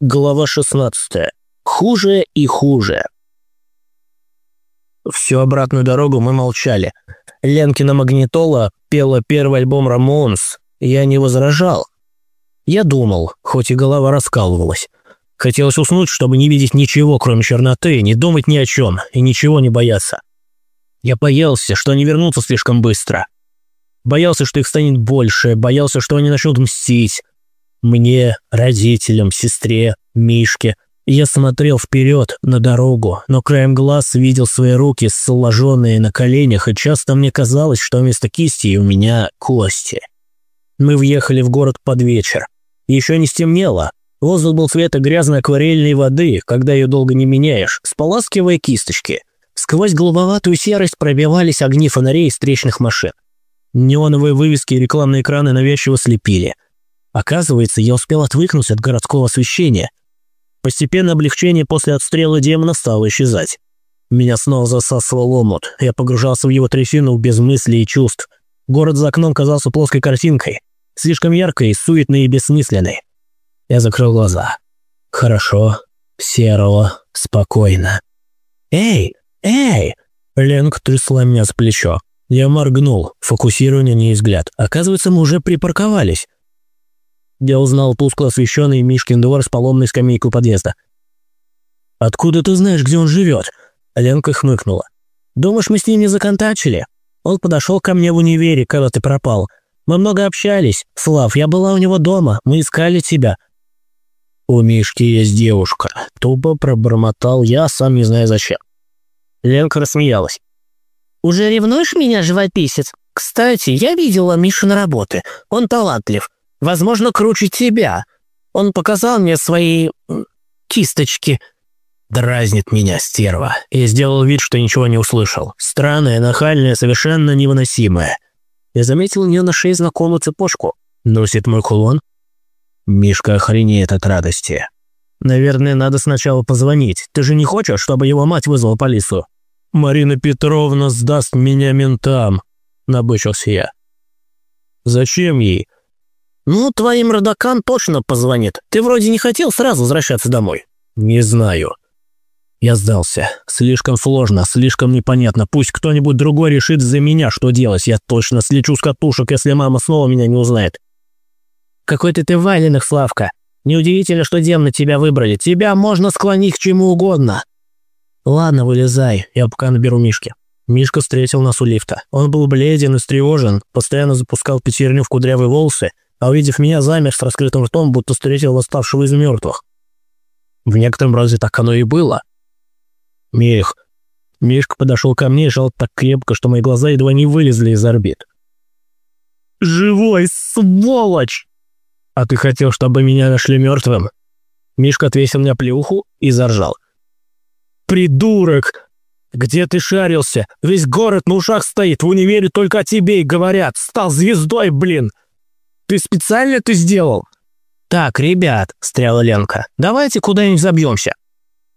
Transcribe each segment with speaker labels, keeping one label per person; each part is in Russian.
Speaker 1: Глава 16. Хуже и хуже. Всю обратную дорогу мы молчали. Ленкина магнитола пела первый альбом «Рамонс». Я не возражал. Я думал, хоть и голова раскалывалась. Хотелось уснуть, чтобы не видеть ничего, кроме черноты, не думать ни о чем и ничего не бояться. Я боялся, что они вернутся слишком быстро. Боялся, что их станет больше, боялся, что они начнут мстить. Мне, родителям, сестре, Мишке. Я смотрел вперед, на дорогу, но краем глаз видел свои руки, сложенные на коленях, и часто мне казалось, что вместо кисти у меня кости. Мы въехали в город под вечер. Еще не стемнело. Воздух был цвета грязной акварельной воды, когда ее долго не меняешь, споласкивая кисточки. Сквозь голубоватую серость пробивались огни фонарей встречных машин. Неоновые вывески и рекламные экраны навязчиво слепили. Оказывается, я успел отвыкнуть от городского освещения. Постепенно облегчение после отстрела демона стало исчезать. Меня снова засасывал омут. Я погружался в его трясину без мыслей и чувств. Город за окном казался плоской картинкой. Слишком яркой, суетной и бессмысленной. Я закрыл глаза. Хорошо, серого, спокойно. «Эй! Эй!» Ленг трясла меня с плечо. Я моргнул, фокусирование не взгляд. Оказывается, мы уже припарковались. Я узнал тускло освещенный Мишкин двор с поломной скамейкой у подъезда. «Откуда ты знаешь, где он живет?» Ленка хмыкнула. «Думаешь, мы с ним не законтачили? Он подошел ко мне в универе, когда ты пропал. Мы много общались. Слав, я была у него дома, мы искали тебя». «У Мишки есть девушка», — тупо пробормотал я, сам не зная зачем. Ленка рассмеялась.
Speaker 2: «Уже ревнуешь меня, живописец? Кстати, я видела Мишу на работы. Он талантлив. Возможно, круче тебя. Он показал мне свои... кисточки».
Speaker 1: Дразнит меня стерва. Я сделал вид, что ничего не услышал. Странная, нахальная, совершенно невыносимая. Я заметил у нее на шее знакомую цепочку. Носит мой кулон. Мишка охренеет от радости. Наверное, надо сначала позвонить. Ты же не хочешь, чтобы его мать вызвала полицию? «Марина Петровна сдаст меня ментам», – набычился я. «Зачем ей?»
Speaker 2: «Ну, твоим родакам точно позвонит. Ты вроде не хотел сразу возвращаться домой».
Speaker 1: «Не знаю». Я сдался. Слишком сложно, слишком непонятно. Пусть кто-нибудь другой решит за меня, что делать. Я точно слечу с катушек, если мама снова меня не узнает.
Speaker 2: «Какой-то ты валенных, Славка. Неудивительно, что демны тебя выбрали. Тебя можно склонить к чему угодно».
Speaker 1: «Ладно, вылезай, я пока наберу Мишки». Мишка встретил нас у лифта. Он был бледен и встревожен, постоянно запускал пятерню в кудрявые волосы, а увидев меня, замер с раскрытым ртом, будто встретил восставшего из мертвых. В некотором роде так оно и было. «Мих». Мишка подошел ко мне и жал так крепко, что мои глаза едва не вылезли из орбит. «Живой, сволочь!» «А ты хотел, чтобы меня нашли мертвым?» Мишка отвесил мне плюху и заржал. «Придурок! Где ты шарился? Весь город на ушах стоит, в универе только о тебе и говорят. Стал звездой, блин! Ты специально это сделал?»
Speaker 2: «Так, ребят», — стряла Ленка, — «давайте куда-нибудь забьемся».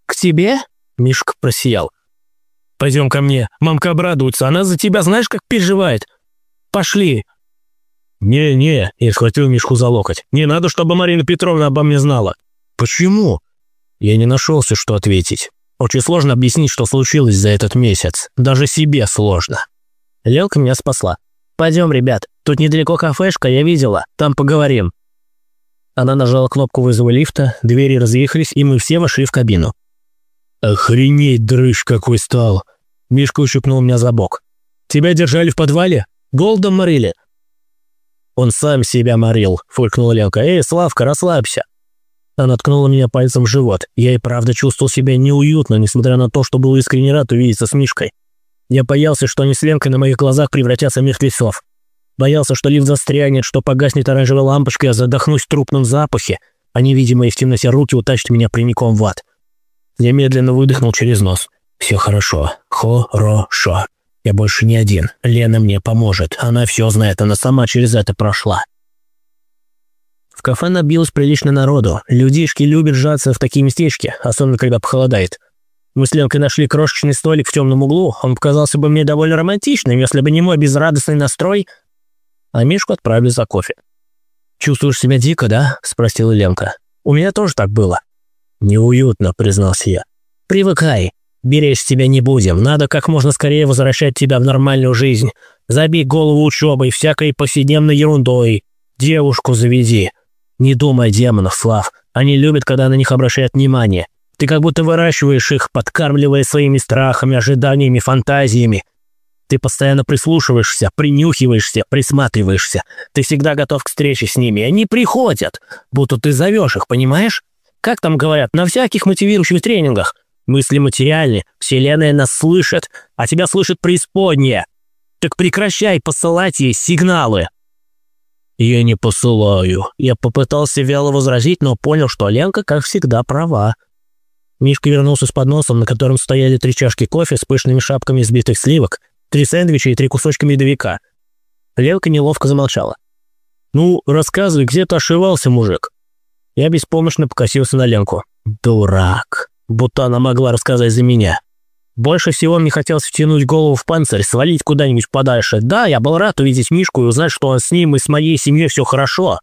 Speaker 2: «К тебе?» — Мишка просиял.
Speaker 1: «Пойдем ко мне. Мамка обрадуется. Она за тебя знаешь, как переживает. Пошли». «Не-не», — я схватил Мишку за локоть. «Не надо, чтобы Марина Петровна обо мне знала». «Почему?» Я не нашелся, что ответить. Очень сложно объяснить, что случилось за этот месяц. Даже себе сложно.
Speaker 2: Лелка меня спасла. «Пойдем, ребят. Тут недалеко кафешка, я видела. Там поговорим».
Speaker 1: Она нажала кнопку вызова лифта, двери разъехались, и мы все вошли в кабину. «Охренеть, дрыщ какой стал!» Мишка ущипнул меня за бок. «Тебя держали в подвале? Голдом морили?» «Он сам себя морил», — фыркнула Ленка. «Эй, Славка, расслабься. Она ткнула меня пальцем в живот. Я и правда чувствовал себя неуютно, несмотря на то, что был искренне рад увидеться с Мишкой. Я боялся, что они с Ленкой на моих глазах превратятся в мертвецов. Боялся, что лифт застрянет, что погаснет оранжевая лампочка, я задохнусь в трупном запахе, а невидимые в темноте руки утащат меня прямиком в ад. Я медленно выдохнул через нос. «Все хорошо. Хорошо. Я больше не один. Лена мне поможет. Она все знает, она сама через это прошла». В кафе набилось прилично народу. Людишки любят сжаться в такие местечки, особенно когда похолодает. Мы с Ленкой нашли крошечный столик в темном углу. Он показался бы мне довольно романтичным, если бы не мой безрадостный настрой. А Мишку отправили за кофе. «Чувствуешь себя дико, да?» – спросила Ленка. «У меня тоже так было. «Неуютно», — признался я. «Привыкай. Беречь тебя не будем. Надо как можно скорее возвращать тебя в нормальную жизнь. Забей голову учебой, всякой повседневной ерундой. Девушку заведи. Не думай демонов, Слав. Они любят, когда на них обращают внимание. Ты как будто выращиваешь их, подкармливая своими страхами, ожиданиями, фантазиями. Ты постоянно прислушиваешься, принюхиваешься, присматриваешься. Ты всегда готов к встрече с ними. Они приходят, будто ты зовешь их, понимаешь? Как там говорят, на всяких мотивирующих тренингах. Мысли материальны, вселенная нас слышит, а тебя слышит преисподняя. Так прекращай посылать ей сигналы. Я не посылаю. Я попытался вяло возразить, но понял, что Ленка, как всегда, права. Мишка вернулся с подносом, на котором стояли три чашки кофе с пышными шапками избитых сливок, три сэндвича и три кусочка медовика. Ленка неловко замолчала. «Ну, рассказывай, где ты ошивался, мужик?» Я беспомощно покосился на Ленку. «Дурак!» Будто она могла рассказать за меня. Больше всего мне хотелось втянуть голову в панцирь, свалить куда-нибудь подальше. Да, я был рад увидеть Мишку и узнать, что он с ним и с моей семьей все хорошо.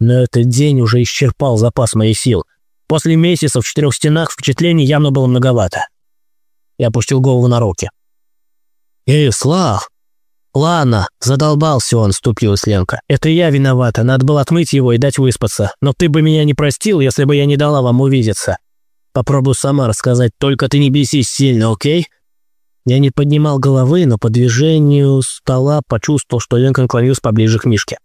Speaker 1: Но этот день уже исчерпал запас моих сил. После месяцев в четырех стенах впечатлений явно было многовато. Я опустил голову на руки. «Эй, Слав!» «Ладно, задолбался он», — ступилась Ленка. «Это я виновата, надо было отмыть его и дать выспаться. Но ты бы меня не простил, если бы я не дала вам увидеться. Попробую сама рассказать, только ты не бесись сильно, окей?» Я не поднимал головы, но по движению стола почувствовал, что Ленка наклонилась поближе к Мишке.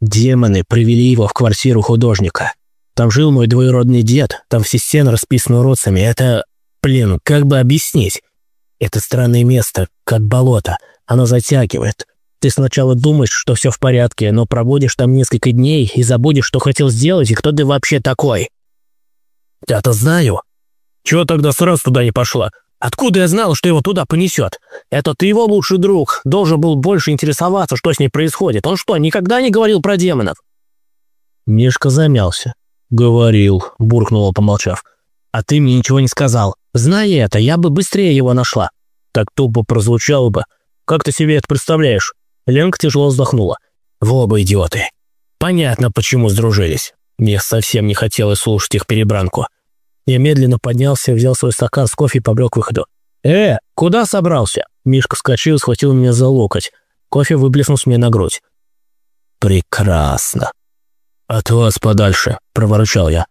Speaker 1: Демоны привели его в квартиру художника. Там жил мой двоюродный дед, там все стены расписаны уродцами. Это, блин, как бы объяснить? Это странное место, как болото. Оно затягивает. Ты сначала думаешь, что все в порядке, но проводишь там несколько дней и забудешь, что хотел сделать и кто ты вообще такой. Я-то знаю. Чего тогда сразу туда не пошла? Откуда я знал, что его туда понесет? Это ты его лучший друг. Должен был больше интересоваться, что с ней происходит. Он что, никогда не говорил про демонов? Мишка замялся. «Говорил», — буркнула, помолчав. «А ты мне ничего не сказал. Зная это, я бы быстрее его нашла». Так тупо прозвучало бы. «Как ты себе это представляешь?» Ленка тяжело вздохнула. «В оба идиоты. Понятно, почему сдружились. Мне совсем не хотелось слушать их перебранку. Я медленно поднялся, взял свой стакан с кофе и побрел к выходу. «Э, куда собрался?» Мишка вскочил и схватил меня за локоть. Кофе выплеснул мне на грудь. «Прекрасно. От вас подальше», — проворчал я.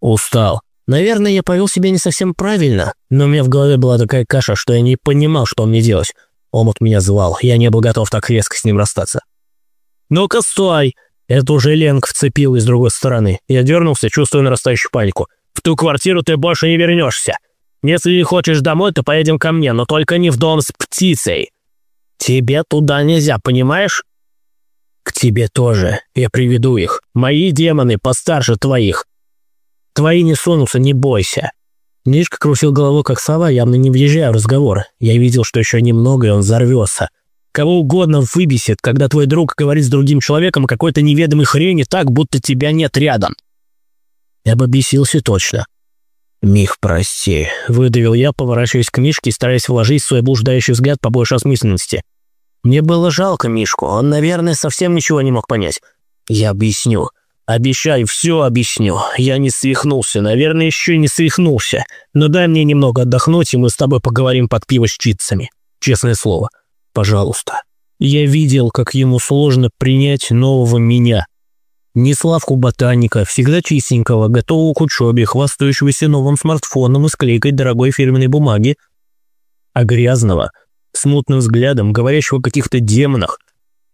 Speaker 1: «Устал. Наверное, я повел себя не совсем правильно, но у меня в голове была такая каша, что я не понимал, что мне делать. Омут меня звал, я не был готов так резко с ним расстаться. «Ну-ка, стой!» Это уже Ленг вцепил из другой стороны. Я дернулся, чувствуя нарастающую панику. «В ту квартиру ты больше не вернешься. Если не хочешь домой, то поедем ко мне, но только не в дом с птицей. Тебе туда нельзя, понимаешь?» «К тебе тоже. Я приведу их. Мои демоны постарше твоих. Твои не сунутся, не бойся». Нишка крутил головой, как сова, явно не въезжая в разговор. Я видел, что еще немного, и он взорвется. Кого угодно выбесит, когда твой друг говорит с другим человеком какой-то неведомой хрени так, будто тебя нет рядом. Я бы бесился точно. «Мих, прости», — выдавил я, поворачиваясь к Мишке, стараясь вложить в свой блуждающий взгляд побольше осмысленности. Мне было жалко Мишку, он, наверное, совсем ничего не мог понять. Я объясню. Обещаю, все объясню. Я не свихнулся, наверное, еще не свихнулся. Но дай мне немного отдохнуть, и мы с тобой поговорим под пиво с чипсами. Честное слово. Пожалуйста. Я видел, как ему сложно принять нового меня. Не Славку ботаника, всегда чистенького, готового к учебе, хвастающегося новым смартфоном и склейкой дорогой фирменной бумаги, а грязного, смутным взглядом, говорящего о каких-то демонах,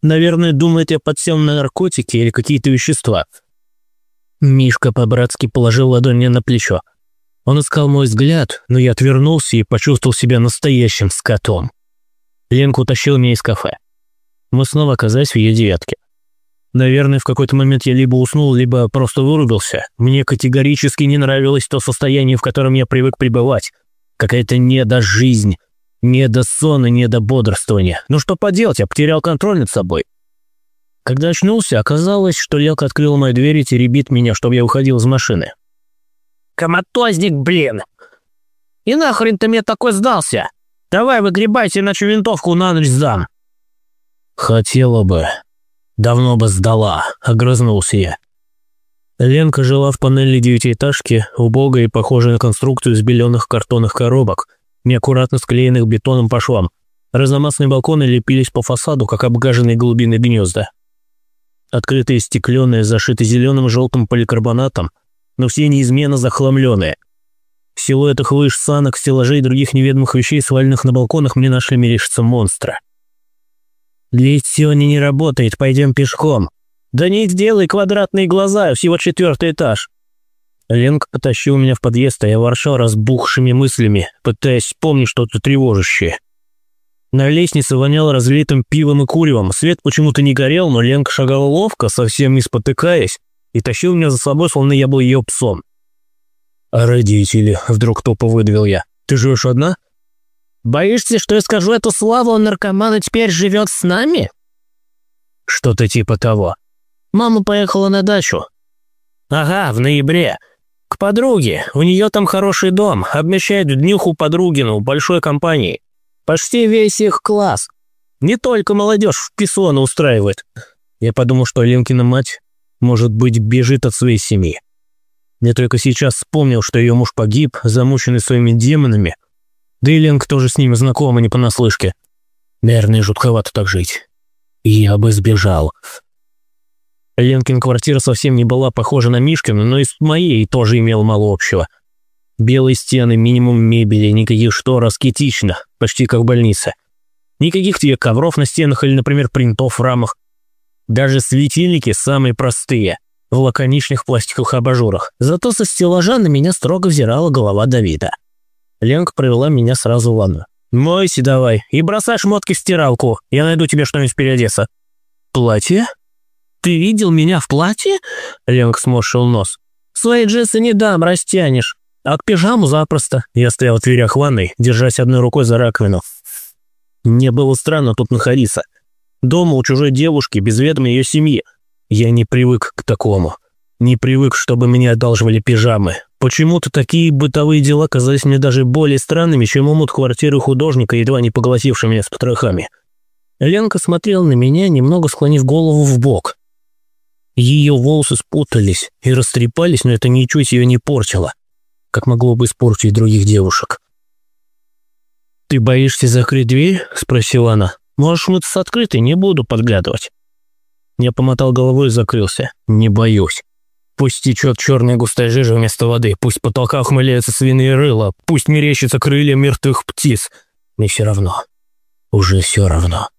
Speaker 1: Наверное, думает, я подсел на наркотики или какие-то вещества. Мишка по-братски положил ладонь мне на плечо. Он искал мой взгляд, но я отвернулся и почувствовал себя настоящим скотом. Ленка утащил меня из кафе. Мы снова оказались в ее девятке. Наверное, в какой-то момент я либо уснул, либо просто вырубился. Мне категорически не нравилось то состояние, в котором я привык пребывать. Какая-то недожизнь, не до сона, не до бодрствования. Ну что поделать, я потерял контроль над собой. Когда очнулся, оказалось, что Лелка открыл мою дверь и теребит меня, чтобы я уходил из машины. «Коматозник, блин! И нахрен ты мне такой сдался? Давай выгребайте, иначе винтовку на ночь сдам!» «Хотела бы. Давно бы сдала», — огрызнулся я. Ленка жила в панели девятиэтажки, убогой и похожей на конструкцию из беленых картонных коробок, неаккуратно склеенных бетоном по швам. Разномастные балконы лепились по фасаду, как обгаженные голубиные гнезда. Открытые стекленные, зашиты зеленым и желтым поликарбонатом, но все неизменно захламленные. В силуэтах лыж, санок, стеллажей и других неведомых вещей, сваленных на балконах, мне нашли мерещиться монстра. «Лифт сегодня не работает, пойдем пешком», «Да не сделай квадратные глаза, всего четвертый этаж». Ленка потащил меня в подъезд, а я ворчал разбухшими мыслями, пытаясь вспомнить что-то тревожащее. На лестнице воняло разлитым пивом и куревом, свет почему-то не горел, но Ленка шагала ловко, совсем не спотыкаясь, и тащил меня за собой, словно я был ее псом. «А родители?» – вдруг тупо выдавил я. «Ты живешь одна?» «Боишься, что я скажу эту славу, он наркоман и теперь живет с нами?» «Что-то типа того», Мама поехала на дачу». «Ага, в ноябре. К подруге. У нее там хороший дом. Обмещает днюху подругину большой компании. Почти весь их класс. Не только молодежь в писона устраивает». Я подумал, что Ленкина мать, может быть, бежит от своей семьи. Я только сейчас вспомнил, что ее муж погиб, замученный своими демонами. Да и Ленка тоже с ними знакома, не понаслышке. Наверное, жутковато так жить. Я бы сбежал. Ленкин квартира совсем не была похожа на Мишкину, но и с моей тоже имела мало общего. Белые стены, минимум мебели, никаких штор, аскетично, почти как больница. Никаких тебе ковров на стенах или, например, принтов в рамах. Даже светильники самые простые, в лаконичных пластиковых абажурах. Зато со стеллажа на меня строго взирала голова Давида. Ленка провела меня сразу в ванну. «Мойся давай и бросай шмотки в стиралку, я найду тебе что-нибудь переодеться». «Платье?» «Ты видел меня в платье?» Ленг сморщил нос. «Свои джинсы не дам, растянешь. А к пижаму запросто». Я стоял в дверях ванной, держась одной рукой за раковину. Мне было странно тут находиться. Дома у чужой девушки, без ведома ее семьи. Я не привык к такому. Не привык, чтобы мне одалживали пижамы. Почему-то такие бытовые дела казались мне даже более странными, чем умут квартиры художника, едва не поглотивший меня с потрохами. Ленка смотрела на меня, немного склонив голову в бок. Ее волосы спутались и растрепались, но это ничуть ее не портило, как могло бы испортить других девушек. «Ты боишься закрыть дверь?» – спросила она. «Можешь мыться открытой, не буду подглядывать». Я помотал головой и закрылся. «Не боюсь. Пусть течет черная густая жижа вместо воды, пусть в потолках ухмыляются свиные рыла, пусть мерещится крылья мертвых птиц. Мне все равно. Уже все равно».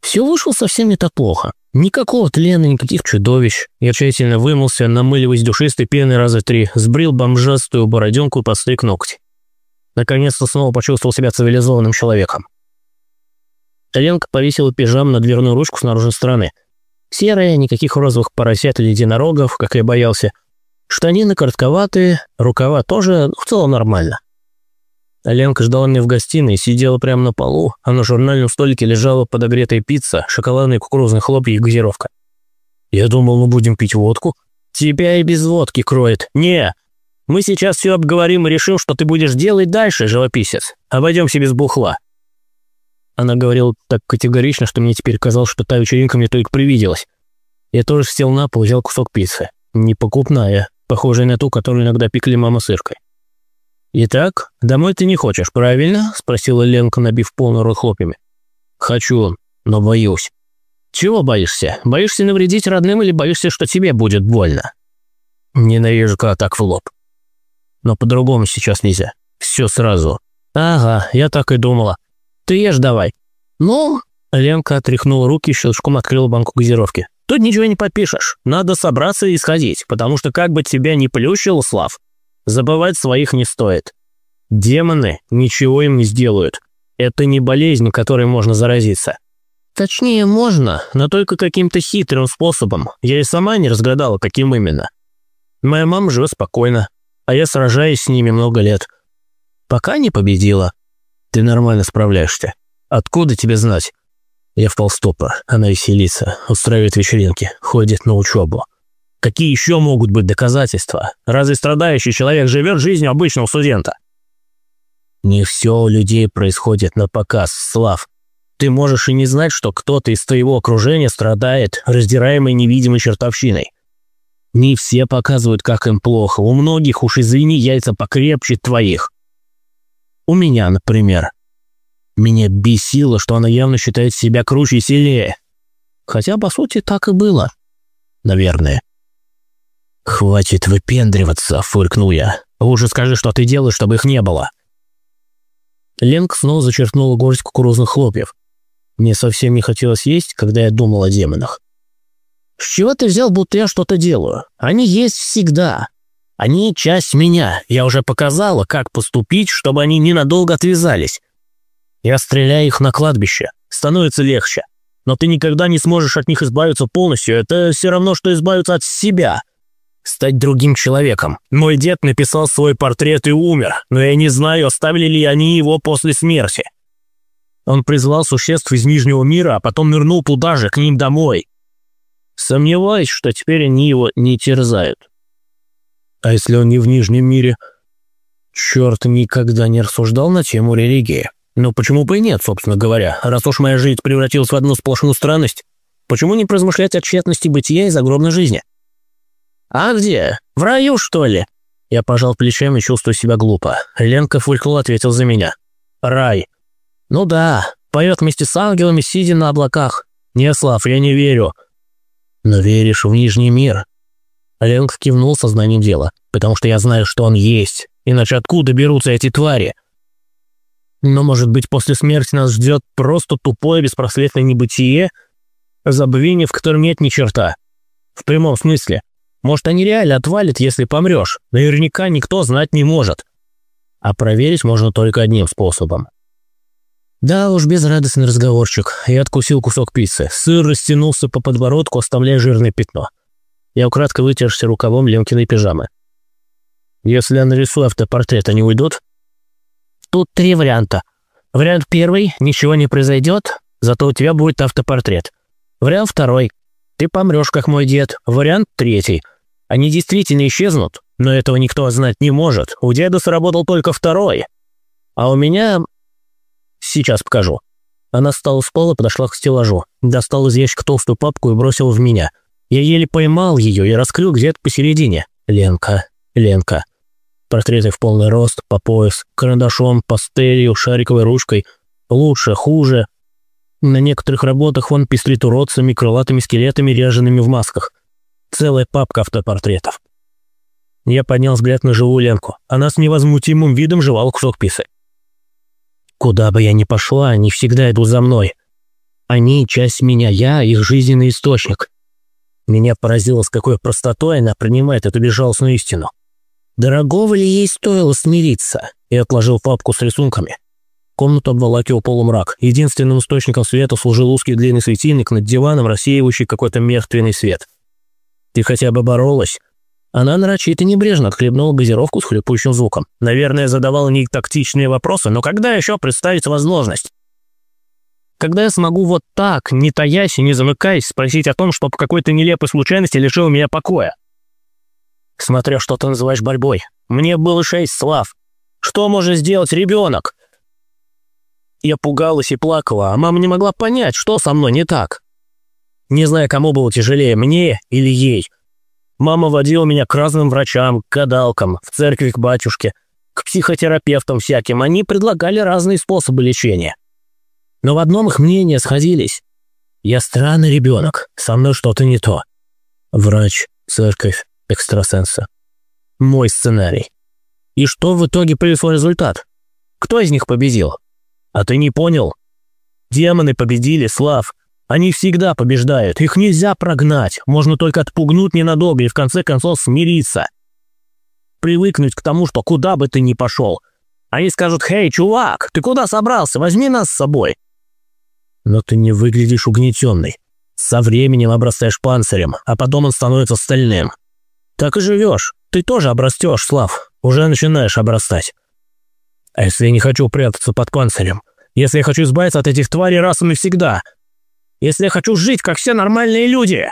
Speaker 1: Все вышло совсем не так плохо. Никакого тлена, никаких чудовищ. Я тщательно вымылся, намыливаясь душистой пеной раза три, сбрил бомжастую бороденку и постриг ногти. Наконец-то снова почувствовал себя цивилизованным человеком. Ленка повесила пижам на дверную ручку с наружной стороны. Серая, никаких розовых поросят или единорогов, как я боялся. Штанины коротковатые, рукава тоже, в целом нормально. Ленка ждала меня в гостиной, сидела прямо на полу, а на журнальном столике лежала подогретая пицца, шоколадные кукурузные хлопья и газировка. Я думал, мы будем пить водку. Тебя и без водки кроет. Не, мы сейчас все обговорим и решим, что ты будешь делать дальше, живописец. Обойдемся без бухла. Она говорила так категорично, что мне теперь казалось, что та вечеринка мне только привиделась. Я тоже сел на пол, взял кусок пиццы. Непокупная, похожая на ту, которую иногда пекли мама с Иркой. «Итак, домой ты не хочешь, правильно?» – спросила Ленка, набив полный рот хлопьями. «Хочу, но боюсь». «Чего боишься? Боишься навредить родным или боишься, что тебе будет больно?» «Ненавижу, когда так в лоб. Но по-другому сейчас нельзя. Все сразу». «Ага, я так и думала. Ты ешь давай». «Ну?» Ленка отряхнула руки и щелчком открыла банку газировки. «Тут ничего не подпишешь. Надо собраться и сходить, потому что как бы тебя ни плющил, Слав, Забывать своих не стоит. Демоны ничего им не сделают. Это не болезнь, которой можно заразиться. Точнее, можно, но только каким-то хитрым способом. Я и сама не разгадала, каким именно. Моя мама живет спокойно, а я сражаюсь с ними много лет. Пока не победила. Ты нормально справляешься. Откуда тебе знать? Я впал в стопор. Она веселится, устраивает вечеринки, ходит на учебу. Какие еще могут быть доказательства? Разве страдающий человек живет жизнью обычного студента? Не все у людей происходит на показ, Слав. Ты можешь и не знать, что кто-то из твоего окружения страдает, раздираемой невидимой чертовщиной. Не все показывают, как им плохо. У многих, уж извини, яйца покрепче твоих. У меня, например. Меня бесило, что она явно считает себя круче и сильнее. Хотя, по сути, так и было. Наверное. «Хватит выпендриваться», — фыркнул я. «Лучше скажи, что ты делаешь, чтобы их не было». Ленка снова зачерпнула горсть кукурузных хлопьев. Мне совсем не хотелось есть, когда я думал о демонах. «С чего ты взял, будто я что-то делаю? Они есть всегда. Они часть меня. Я уже показала, как поступить, чтобы они ненадолго отвязались. Я стреляю их на кладбище. Становится легче. Но ты никогда не сможешь от них избавиться полностью. Это все равно, что избавиться от себя. Стать другим человеком. Мой дед написал свой портрет и умер, но я не знаю, оставили ли они его после смерти. Он призвал существ из Нижнего мира, а потом нырнул туда же, к ним домой. Сомневаюсь, что теперь они его не терзают. А если он не в Нижнем мире? Черт никогда не рассуждал на тему религии. Ну почему бы и нет, собственно говоря, раз уж моя жизнь превратилась в одну сплошную странность, почему не поразмышлять о тщетности бытия и загробной жизни? А где? В раю, что ли? Я пожал плечами, чувствуя себя глупо. Ленка фулькнула, ответил за меня. Рай. Ну да, поет вместе с ангелами, сидя на облаках. Не, Слав, я не верю. Но веришь в Нижний мир? Ленка кивнул сознанием дела, потому что я знаю, что он есть. Иначе откуда берутся эти твари? Но, может быть, после смерти нас ждет просто тупое беспросветное небытие, забвение, в котором нет ни черта. В прямом смысле. Может, они реально отвалят, если помрешь. Наверняка никто знать не может. А проверить можно только одним способом. Да уж, безрадостный разговорчик. Я откусил кусок пиццы. Сыр растянулся по подбородку, оставляя жирное пятно. Я украдко вытерся рукавом Ленкиной пижамы. Если я нарисую автопортрет, они уйдут? Тут три варианта. Вариант первый – ничего не произойдет, зато у тебя будет автопортрет. Вариант второй – ты помрешь, как мой дед. Вариант третий – они действительно исчезнут, но этого никто знать не может. У деда сработал только второй. А у меня... Сейчас покажу. Она встала с пола, подошла к стеллажу, достала из ящика толстую папку и бросила в меня. Я еле поймал ее и раскрыл где-то посередине. Ленка, Ленка. Портреты в полный рост, по пояс, карандашом, пастелью, шариковой ручкой. Лучше, хуже. На некоторых работах вон пестрит уродцами, крылатыми скелетами, ряжеными в масках. Целая папка автопортретов. Я поднял взгляд на живую Ленку. Она с невозмутимым видом жевала кусок писы. Куда бы я ни пошла, они всегда идут за мной. Они – часть меня, я – их жизненный источник. Меня поразило, с какой простотой она принимает эту безжалостную истину. Дорогого ли ей стоило смириться? И отложил папку с рисунками. Комнату обволакивал полумрак. Единственным источником света служил узкий длинный светильник над диваном, рассеивающий какой-то мертвенный свет. «Ты хотя бы боролась?» Она нарочито небрежно отхлебнула газировку с хлюпающим звуком. Наверное, задавала не тактичные вопросы, но когда еще представить возможность? Когда я смогу вот так, не таясь и не замыкаясь, спросить о том, что по какой-то нелепой случайности лишил меня покоя? Смотря что ты называешь борьбой. Мне было шесть слав. Что может сделать ребенок? Я пугалась и плакала, а мама не могла понять, что со мной не так. Не знаю, кому было тяжелее, мне или ей. Мама водила меня к разным врачам, к гадалкам, в церкви к батюшке, к психотерапевтам всяким. Они предлагали разные способы лечения. Но в одном их мнения сходились. Я странный ребенок, со мной что-то не то. Врач, церковь, экстрасенса. Мой сценарий. И что в итоге принесло результат? Кто из них победил? А ты не понял? Демоны победили, Слав. Они всегда побеждают, их нельзя прогнать, можно только отпугнуть ненадолго и в конце концов смириться. Привыкнуть к тому, что куда бы ты ни пошел. Они скажут «Хей, чувак, ты куда собрался? Возьми нас с собой». Но ты не выглядишь угнетенный. Со временем обрастаешь панцирем, а потом он становится стальным. Так и живешь. Ты тоже обрастешь, Слав. Уже начинаешь обрастать. А если я не хочу прятаться под панцирем? Если я хочу избавиться от этих тварей раз и навсегда? Если я хочу жить, как все нормальные люди?»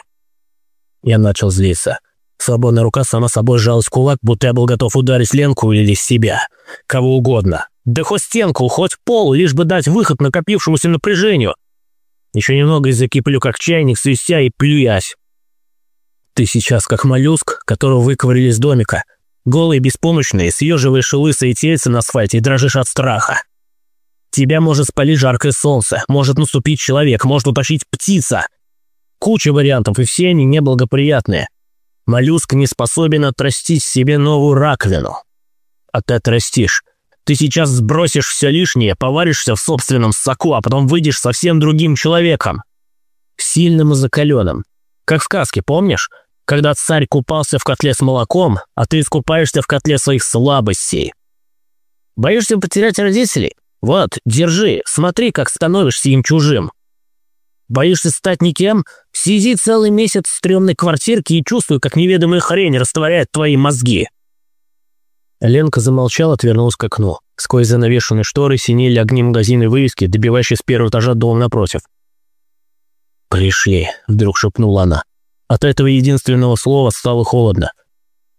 Speaker 1: Я начал злиться. Свободная рука сама собой сжалась в кулак, будто я был готов ударить Ленку или себя. Кого угодно. Да хоть стенку, хоть пол, лишь бы дать выход накопившемуся напряжению. Еще немного и закиплю, как чайник, свистя и плюясь. Ты сейчас как моллюск, которого выковырили из домика. Голый, беспомощный, съеживаешь лысые тельца на асфальте и дрожишь от страха. Тебя может спалить жаркое солнце, может наступить человек, может утащить птица. Куча вариантов, и все они неблагоприятные. Моллюск не способен отрастить себе новую раковину. А ты отрастишь. Ты сейчас сбросишь все лишнее, поваришься в собственном соку, а потом выйдешь совсем другим человеком. Сильным и закаленным. Как в сказке, помнишь? Когда царь купался в котле с молоком, а ты искупаешься в котле своих слабостей. Боишься потерять родителей? Вот, держи, смотри, как становишься им чужим. Боишься стать никем? Сиди целый месяц в стрёмной квартирке и чувствуй, как неведомая хрень растворяет твои мозги». Ленка замолчала, отвернулась к окну. Сквозь занавешенные шторы синели огни магазинной вывески, добивающие с первого этажа дом напротив. «Пришли», — вдруг шепнула она. От этого единственного слова стало холодно.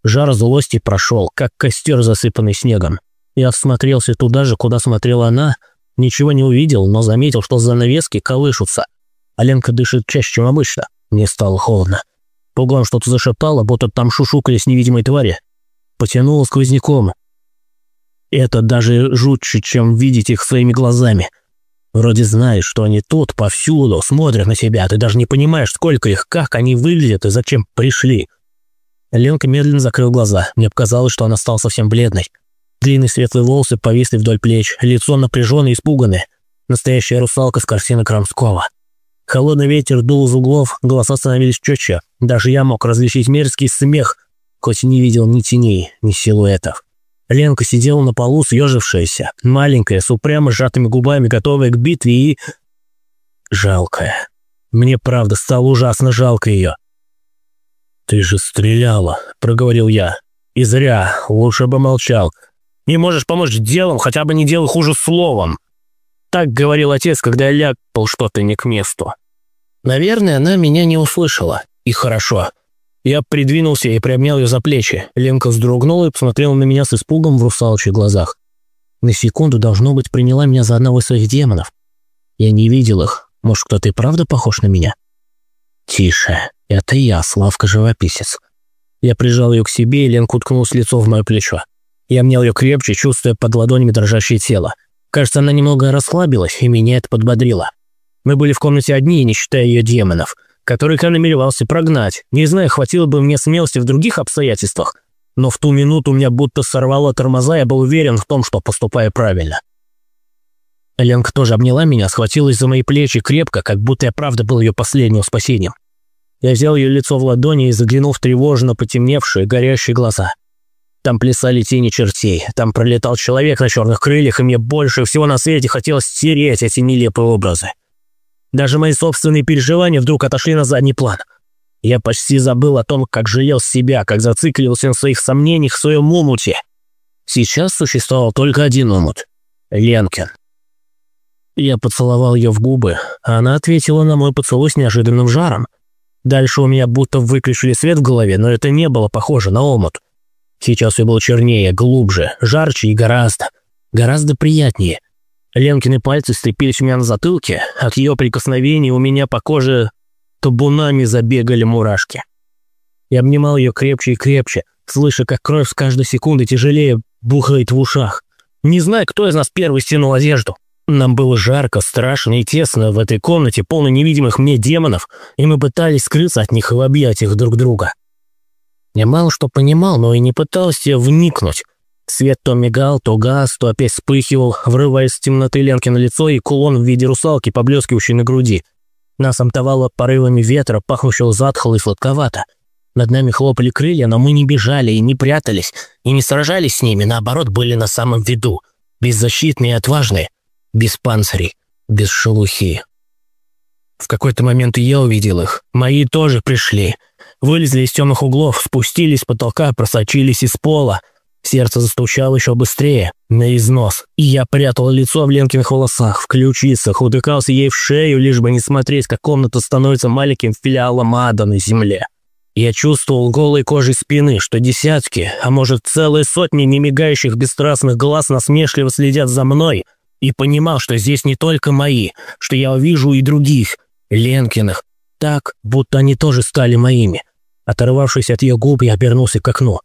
Speaker 1: Жар злости прошел, как костер, засыпанный снегом. Я всмотрелся туда же, куда смотрела она, ничего не увидел, но заметил, что занавески колышутся. Аленка дышит чаще, чем обычно. Мне стало холодно. Пугом что-то зашептала, будто там шушукались невидимой твари. Потянула сквозняком. Это даже жутче, чем видеть их своими глазами. Вроде знаешь, что они тут, повсюду, смотрят на тебя, ты даже не понимаешь, сколько их, как они выглядят и зачем пришли. Ленка медленно закрыл глаза. Мне показалось, что она стала совсем бледной. Длинные светлые волосы повисли вдоль плеч, лицо напряженное и испуганное. Настоящая русалка с картины Крамского. Холодный ветер дул из углов, голоса становились четче. Даже я мог различить мерзкий смех, хоть не видел ни теней, ни силуэтов. Ленка сидела на полу, съежившаяся, маленькая, с упрямо сжатыми губами, готовая к битве и... Жалкая. Мне, правда, стало ужасно жалко ее. «Ты же стреляла», — проговорил я. «И зря, лучше бы молчал. Не можешь помочь делом, хотя бы не делай хуже словом». Так говорил отец, когда я ляпал что-то не к месту. Наверное, она меня не услышала. И хорошо. Я придвинулся и приобнял ее за плечи. Ленка вздрогнула и посмотрела на меня с испугом в русалочьих глазах. На секунду, должно быть, приняла меня за одного из своих демонов. Я не видел их. Может, кто-то и правда похож на меня? Тише. Это я, Славка-живописец. Я прижал ее к себе, и Ленка уткнулась лицо в мое плечо. Я обнял ее крепче, чувствуя под ладонями дрожащее тело. Кажется, она немного расслабилась, и меня это подбодрило. Мы были в комнате одни, не считая ее демонов, которых я намеревался прогнать. Не знаю, хватило бы мне смелости в других обстоятельствах, но в ту минуту меня будто сорвало тормоза, я был уверен в том, что поступаю правильно. Ленка тоже обняла меня, схватилась за мои плечи крепко, как будто я правда был ее последним спасением. Я взял ее лицо в ладони и заглянул в тревожно потемневшие, горящие глаза. Там плясали тени чертей, там пролетал человек на черных крыльях, и мне больше всего на свете хотелось стереть эти нелепые образы. Даже мои собственные переживания вдруг отошли на задний план. Я почти забыл о том, как жалел себя, как зациклился на своих сомнениях в своем омуте. Сейчас существовал только один омут — Ленкин. Я поцеловал ее в губы, а она ответила на мой поцелуй с неожиданным жаром. Дальше у меня будто выключили свет в голове, но это не было похоже на омут. Сейчас все было чернее, глубже, жарче и гораздо, гораздо приятнее. Ленкины пальцы сцепились у меня на затылке, от ее прикосновений у меня по коже табунами забегали мурашки. Я обнимал ее крепче и крепче, слыша, как кровь с каждой секунды тяжелее бухает в ушах. Не знаю, кто из нас первый стянул одежду. Нам было жарко, страшно и тесно в этой комнате, полной невидимых мне демонов, и мы пытались скрыться от них в объятиях друг друга. Я мало что понимал, но и не пытался вникнуть. Свет то мигал, то газ, то опять вспыхивал, врываясь в темноты Ленки на лицо и кулон в виде русалки, поблескивающей на груди. Нас омтовало порывами ветра, пахнущего затхло и сладковато. Над нами хлопали крылья, но мы не бежали и не прятались, и не сражались с ними, наоборот, были на самом виду. Беззащитные и отважные, без панцирей, без шелухи. В какой-то момент я увидел их. Мои тоже пришли. Вылезли из темных углов, спустились с потолка, просочились из пола. Сердце застучало еще быстрее, на износ. И я прятал лицо в Ленкиных волосах, в ключицах, утыкался ей в шею, лишь бы не смотреть, как комната становится маленьким филиалом ада на земле. Я чувствовал голой кожей спины, что десятки, а может целые сотни немигающих бесстрастных глаз насмешливо следят за мной, и понимал, что здесь не только мои, что я увижу и других, Ленкиных, так, будто они тоже стали моими. Оторвавшись от ее губ, я обернулся к окну.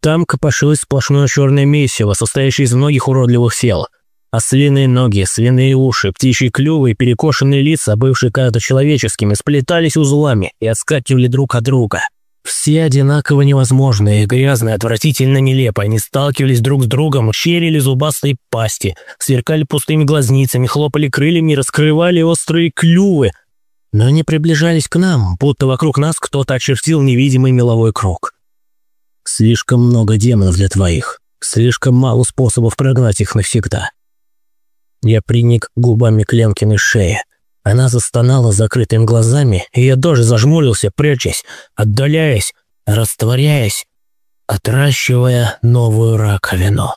Speaker 1: Там копошилось сплошное черное месиво, состоящее из многих уродливых тел. А свиные ноги, свиные уши, птичьи клювы и перекошенные лица, бывшие когда-то человеческими, сплетались узлами и отскакивали друг от друга. Все одинаково невозможные, грязные, отвратительно нелепо. Они сталкивались друг с другом, щерили зубастые пасти, сверкали пустыми глазницами, хлопали крыльями и раскрывали острые клювы. Но они приближались к нам, будто вокруг нас кто-то очертил невидимый меловой круг. Слишком много демонов для твоих. Слишком мало способов прогнать их навсегда. Я приник губами к Ленкиной шее. Она застонала закрытыми глазами, и я тоже зажмурился, прячась, отдаляясь, растворяясь, отращивая новую раковину.